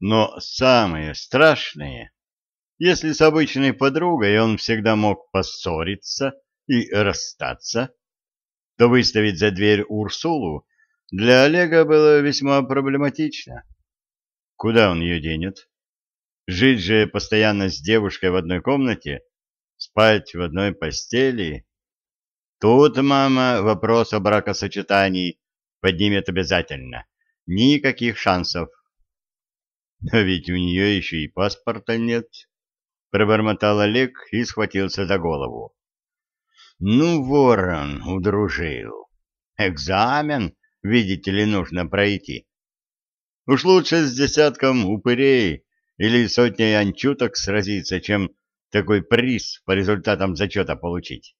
Но самое страшное, если с обычной подругой он всегда мог поссориться и расстаться, то выставить за дверь Урсулу для Олега было весьма проблематично. Куда он ее денет? Жить же постоянно с девушкой в одной комнате, спать в одной постели. Тут, мама, вопрос о бракосочетании поднимет обязательно. Никаких шансов. Но ведь у нее еще и паспорта нет, пробормотал Олег и схватился за голову. Ну, ворон удружил. Экзамен, видите ли, нужно пройти. Уж лучше с десятком упырей или сотней анчуток сразиться, чем такой приз по результатам зачета получить.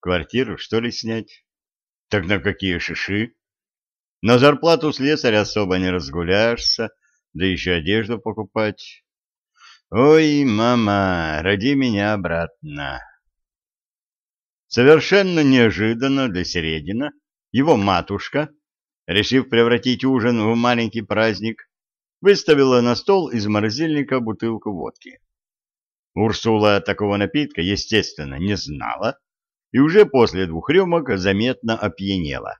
Квартиру, что ли, снять? Так на какие шиши? На зарплату слесаря особо не разгуляешься, да еще одежду покупать. Ой, мама, роди меня обратно. Совершенно неожиданно для Середина его матушка, решив превратить ужин в маленький праздник, выставила на стол из морозильника бутылку водки. Урсула такого напитка, естественно, не знала и уже после двух рюмок заметно опьянела.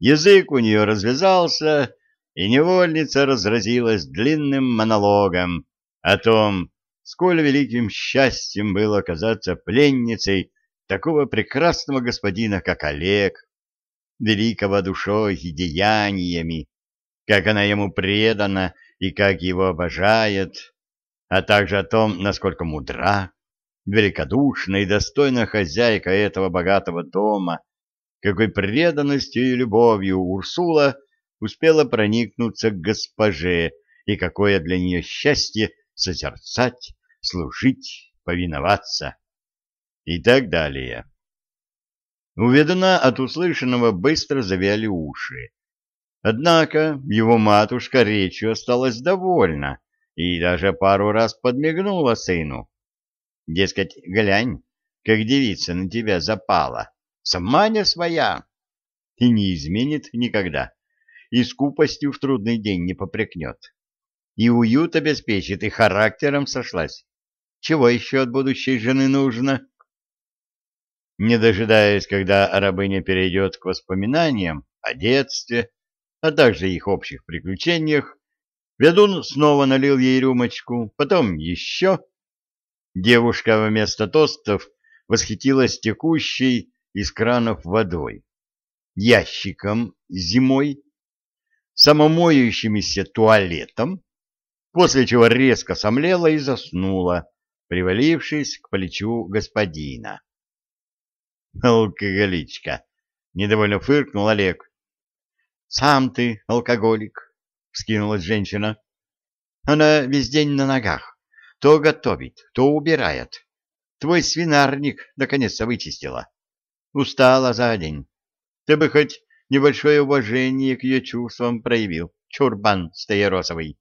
Язык у нее развязался, и невольница разразилась длинным монологом о том, сколь великим счастьем было оказаться пленницей такого прекрасного господина, как Олег, великого душой и деяниями, как она ему предана и как его обожает, а также о том, насколько мудра, великодушна и достойна хозяйка этого богатого дома, какой преданностью и любовью Урсула успела проникнуться к госпоже, и какое для нее счастье созерцать, служить, повиноваться и так далее. У ведуна от услышанного быстро завяли уши. Однако его матушка речью осталась довольна и даже пару раз подмигнула сыну. Дескать, глянь, как девица на тебя запала, сама не своя, и не изменит никогда, и скупостью в трудный день не попрекнет, и уют обеспечит, и характером сошлась. Чего еще от будущей жены нужно? Не дожидаясь, когда рабыня перейдет к воспоминаниям о детстве, а также их общих приключениях, ведун снова налил ей рюмочку, потом еще. Девушка вместо тостов восхитилась текущей из кранов водой, ящиком зимой, самомоющимися туалетом, после чего резко сомлела и заснула, привалившись к плечу господина. Алкоголичка. Недовольно фыркнул Олег. Сам ты алкоголик, вскинулась женщина. Она весь день на ногах. То готовит, то убирает. Твой свинарник наконец-то вычистила. Устала за день. Ты бы хоть небольшое уважение к ее чувствам проявил, чурбан стояросовый.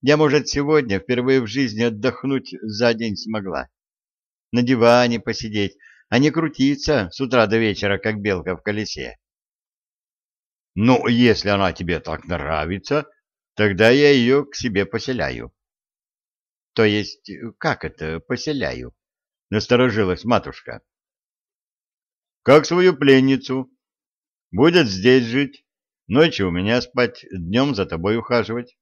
Я, может, сегодня впервые в жизни отдохнуть за день смогла. На диване посидеть, а не крутиться с утра до вечера, как белка в колесе. Ну, если она тебе так нравится, тогда я ее к себе поселяю. То есть, как это поселяю? Насторожилась матушка. Как свою пленницу. Будет здесь жить, ночью у меня спать, днем за тобой ухаживать.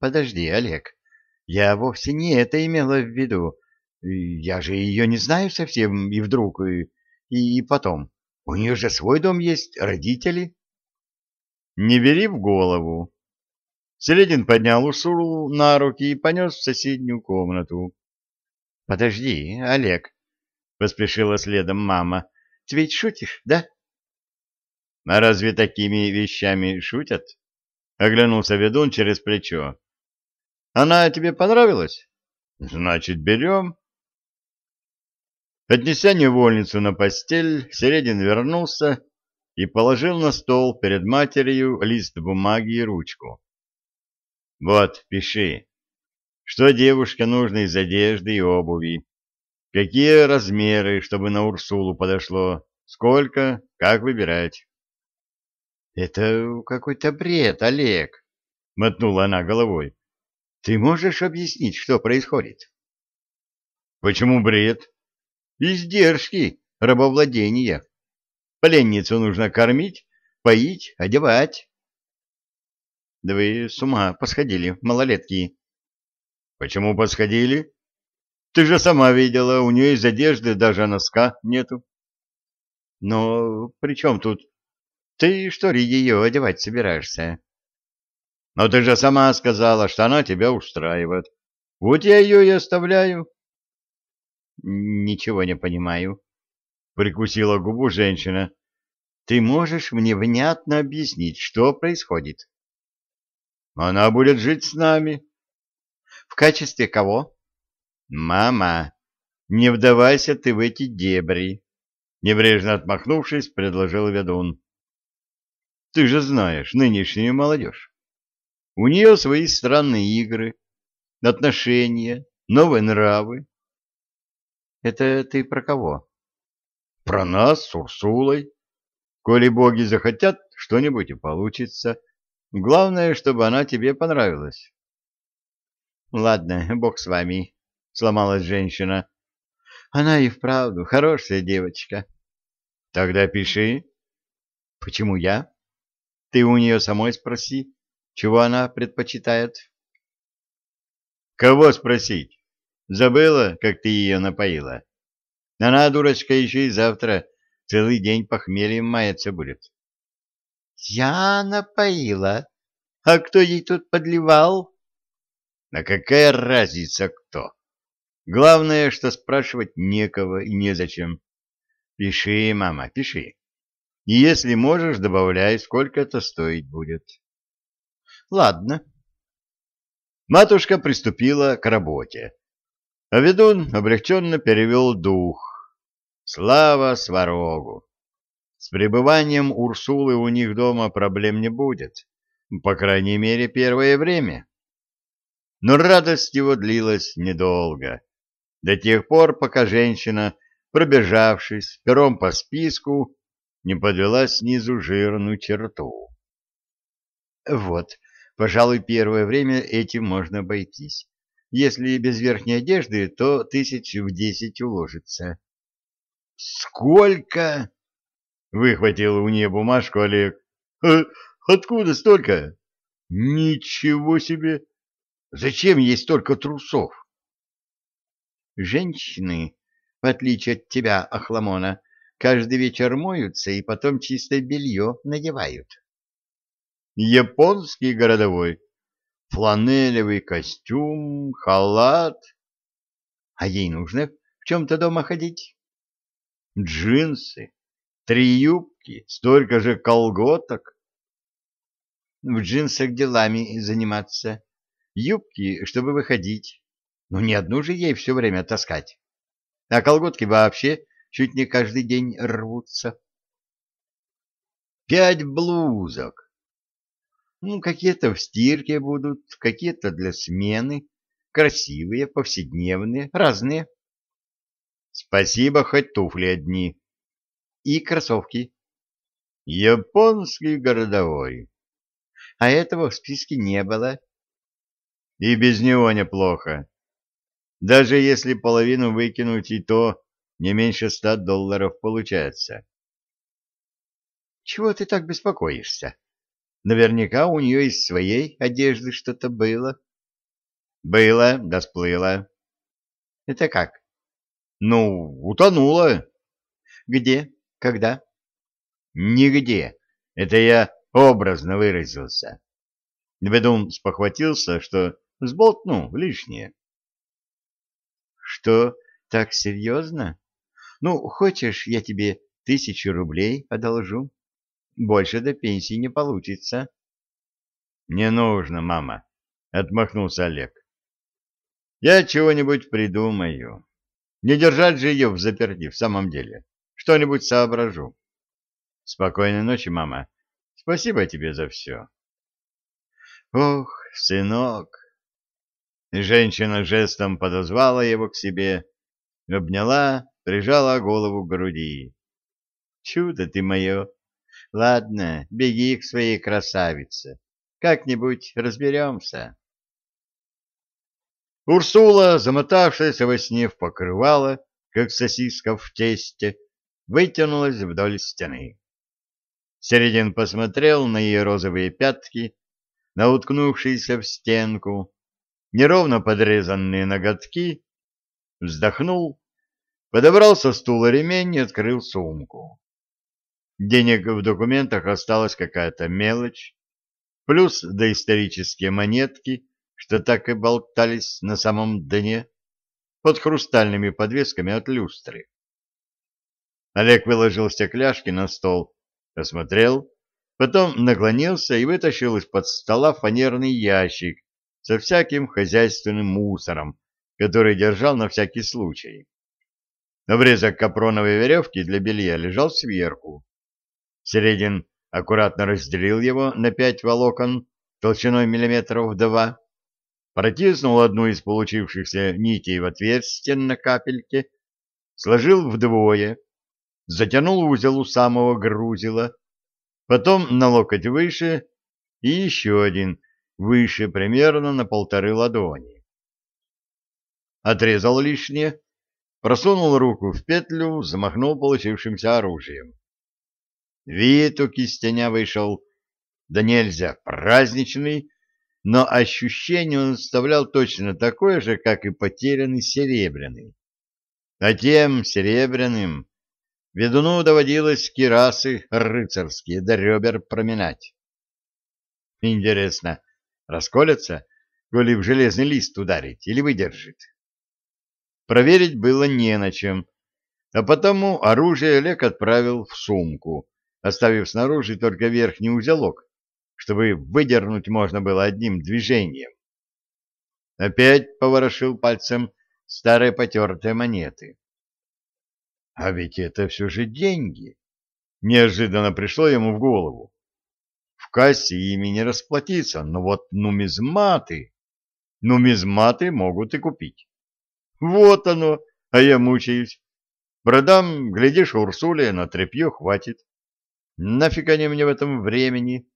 Подожди, Олег, я вовсе не это имела в виду. Я же ее не знаю совсем, и вдруг, и, и, потом. У нее же свой дом есть, родители. Не бери в голову. Середин поднял Урсулу на руки и понес в соседнюю комнату. — Подожди, Олег, — поспешила следом мама. — Ты ведь шутишь, да? — А разве такими вещами шутят? — оглянулся ведун через плечо. — Она тебе понравилась? — Значит, берем. Отнеся невольницу на постель, Середин вернулся и положил на стол перед матерью лист бумаги и ручку. «Вот, пиши, что девушке нужно из одежды и обуви, какие размеры, чтобы на Урсулу подошло, сколько, как выбирать». «Это какой-то бред, Олег», — мотнула она головой. — Ты можешь объяснить, что происходит? — Почему бред? — Издержки рабовладения. Пленницу нужно кормить, поить, одевать. — Да вы с ума посходили, малолетки. — Почему посходили? Ты же сама видела, у нее из одежды даже носка нету. — Но при чем тут? Ты что ли ее одевать собираешься? — Но ты же сама сказала, что она тебя устраивает. Вот я ее и оставляю. — Ничего не понимаю, — прикусила губу женщина. — Ты можешь мне внятно объяснить, что происходит? — Она будет жить с нами. — В качестве кого? — Мама, не вдавайся ты в эти дебри, — небрежно отмахнувшись, предложил ведун. — Ты же знаешь нынешнюю молодежь. У нее свои странные игры, отношения, новые нравы. Это ты про кого? Про нас с Урсулой. Коли боги захотят, что-нибудь и получится. Главное, чтобы она тебе понравилась. Ладно, бог с вами, сломалась женщина. Она и вправду хорошая девочка. Тогда пиши. Почему я? Ты у нее самой спроси, чего она предпочитает. Кого спросить? Забыла, как ты ее напоила? Она, дурочка, еще и завтра целый день похмельем маяться будет. Я напоила. А кто ей тут подливал? А какая разница кто? Главное, что спрашивать некого и незачем. Пиши, мама, пиши. И если можешь, добавляй, сколько это стоить будет. Ладно. Матушка приступила к работе. А ведун облегченно перевел дух. Слава сварогу! С пребыванием Урсулы у них дома проблем не будет, по крайней мере, первое время. Но радость его длилась недолго, до тех пор, пока женщина, пробежавшись пером по списку, не подвела снизу жирную черту. Вот, пожалуй, первое время этим можно обойтись. Если без верхней одежды, то тысяч в десять уложится. — Сколько? — выхватил у нее бумажку Олег. «Э, — Откуда столько? — Ничего себе! Зачем ей столько трусов? — Женщины, в отличие от тебя, Ахламона, каждый вечер моются и потом чистое белье надевают. — Японский городовой фланелевый костюм, халат. А ей нужно в чем-то дома ходить? Джинсы, три юбки, столько же колготок. В джинсах делами заниматься, юбки, чтобы выходить. Но ни одну же ей все время таскать. А колготки вообще чуть не каждый день рвутся. Пять блузок, ну, какие-то в стирке будут, какие-то для смены, красивые, повседневные, разные. Спасибо, хоть туфли одни. И кроссовки. Японский городовой. А этого в списке не было. И без него неплохо. Даже если половину выкинуть, и то не меньше ста долларов получается. Чего ты так беспокоишься? Наверняка у нее из своей одежды что-то было. Было, да сплыло. Это как? Ну, утонула. Где? Когда? Нигде. Это я образно выразился. Ведун спохватился, что сболтну лишнее. Что, так серьезно? Ну, хочешь, я тебе тысячу рублей одолжу? Больше до пенсии не получится. — Не нужно, мама, — отмахнулся Олег. — Я чего-нибудь придумаю. Не держать же ее в заперти в самом деле. Что-нибудь соображу. Спокойной ночи, мама. Спасибо тебе за все. Ох, сынок. Женщина жестом подозвала его к себе, обняла, прижала голову к груди. Чудо ты мое, Ладно, беги к своей красавице. как-нибудь разберемся. Урсула, замотавшаяся во сне в покрывало, как сосиска в тесте, вытянулась вдоль стены. Середин посмотрел на ее розовые пятки, на уткнувшиеся в стенку, неровно подрезанные ноготки, вздохнул, подобрал со стула ремень и открыл сумку. Денег в документах осталась какая-то мелочь, плюс доисторические монетки, что так и болтались на самом дне, под хрустальными подвесками от люстры. Олег выложил стекляшки на стол, осмотрел, потом наклонился и вытащил из-под стола фанерный ящик со всяким хозяйственным мусором, который держал на всякий случай. Обрезок капроновой веревки для белья лежал сверху. Середин аккуратно разделил его на пять волокон толщиной миллиметров два, протиснул одну из получившихся нитей в отверстие на капельке, сложил вдвое, затянул узел у самого грузила, потом на локоть выше и еще один выше примерно на полторы ладони. Отрезал лишнее, просунул руку в петлю, замахнул получившимся оружием. Вид у кистеня вышел, да нельзя, праздничный, но ощущение он оставлял точно такое же, как и потерянный серебряный. А тем серебряным ведуну доводилось кирасы рыцарские до ребер проминать. Интересно, расколется, коли в железный лист ударить, или выдержит? Проверить было не на чем, а потому оружие Олег отправил в сумку, оставив снаружи только верхний узелок, чтобы выдернуть можно было одним движением. Опять поворошил пальцем старые потертые монеты. А ведь это все же деньги. Неожиданно пришло ему в голову. В кассе ими не расплатиться, но вот нумизматы... Нумизматы могут и купить. Вот оно, а я мучаюсь. Продам, глядишь, Урсуле на тряпье хватит. Нафиг они мне в этом времени?